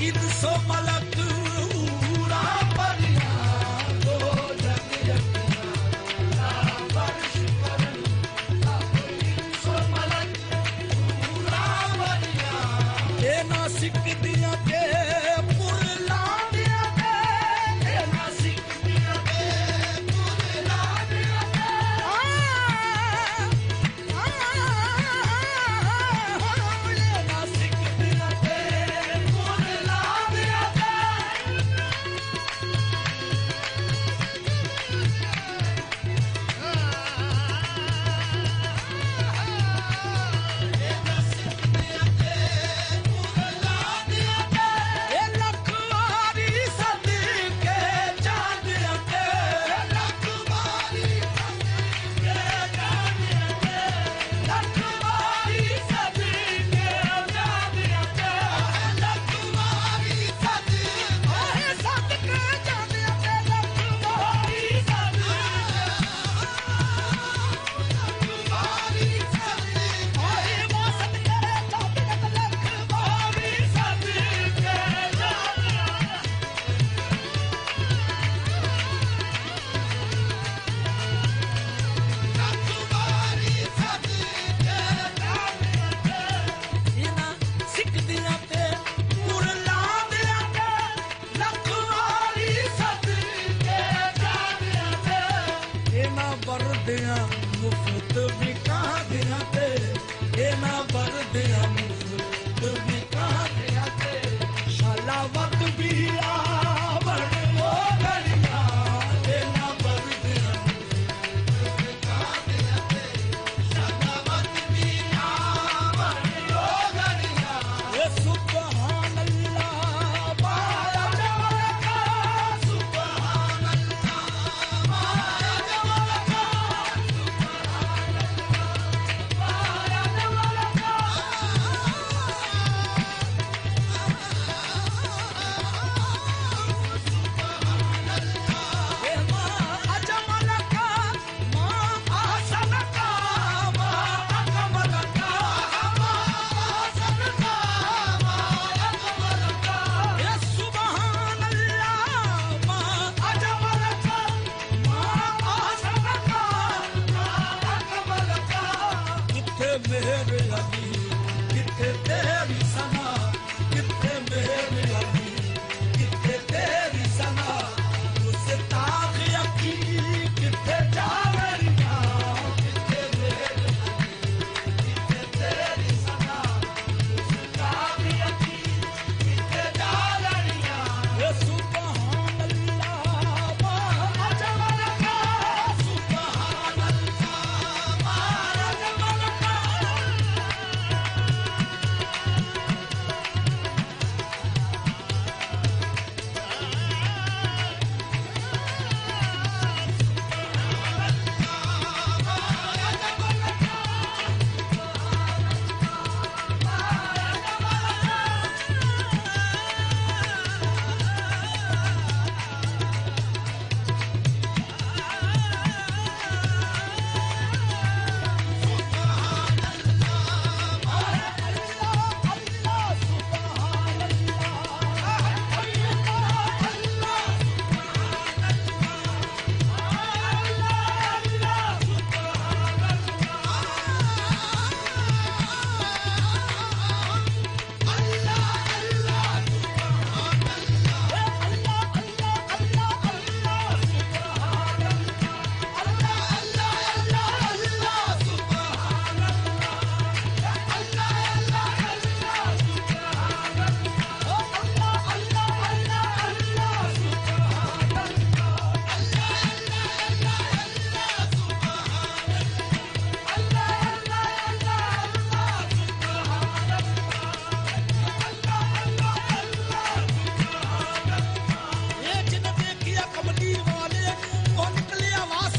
இது சோமலா ਛੱਡਿਆ ਮੁਫਤ ਵਿੱਚ every one clear was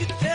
you